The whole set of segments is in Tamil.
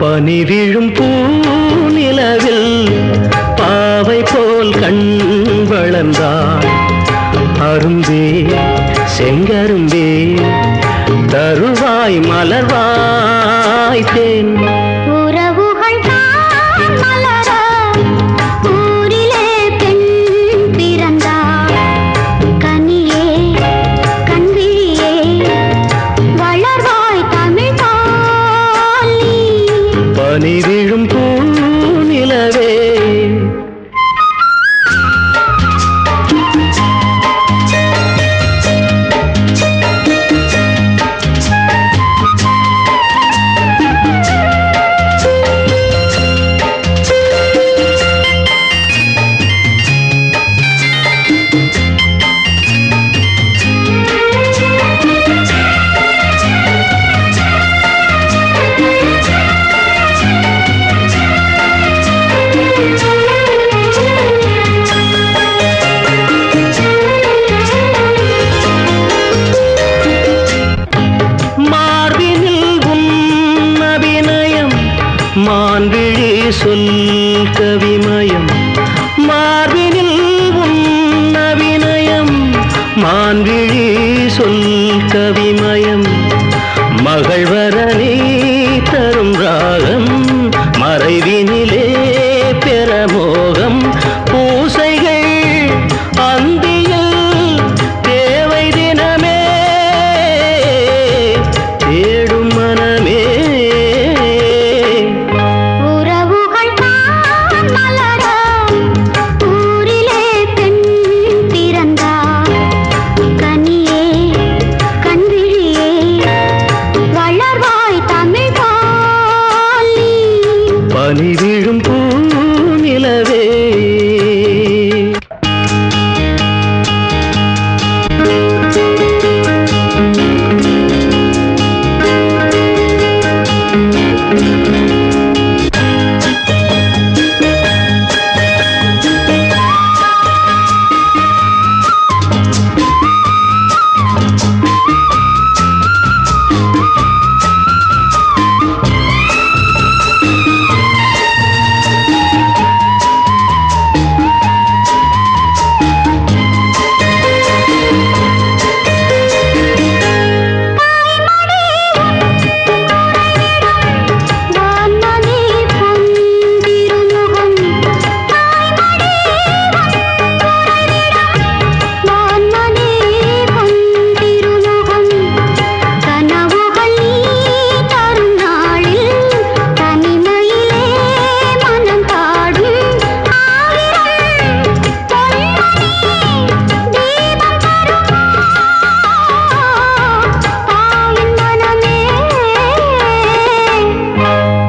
பனி விழும் பூநிலவில் பாவை போல் கண் வளர்ந்தாள் அரும்பே செங்கரும்பே தருவாய் மலர்வாய் தேன். பனி மான்விழி கவிமயம் மார்பினில் உன் அபிநயம் மான்விழி சொல் கவிமயம். மகள்வரனே தரும் ராகம் மறைவினிலே பெறமோ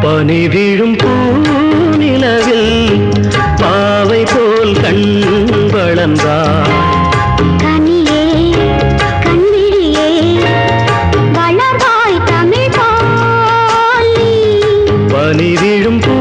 பனி விழும் பூநிலவில் பாவை போல் கண் தாலி பனி விழும் பூ